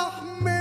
Ahmed.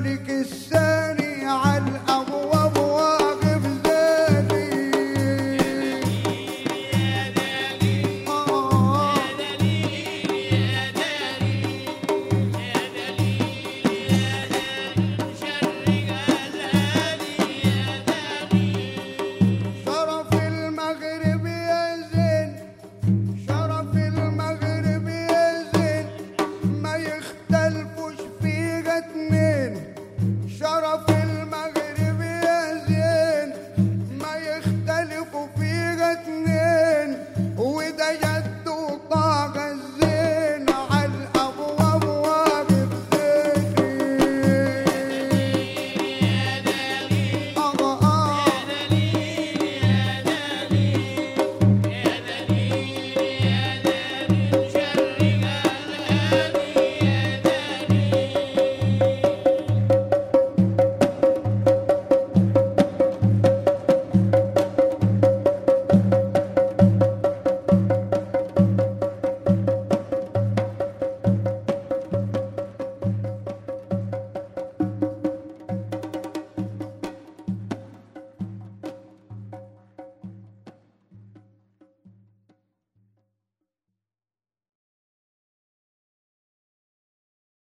Ele que serve.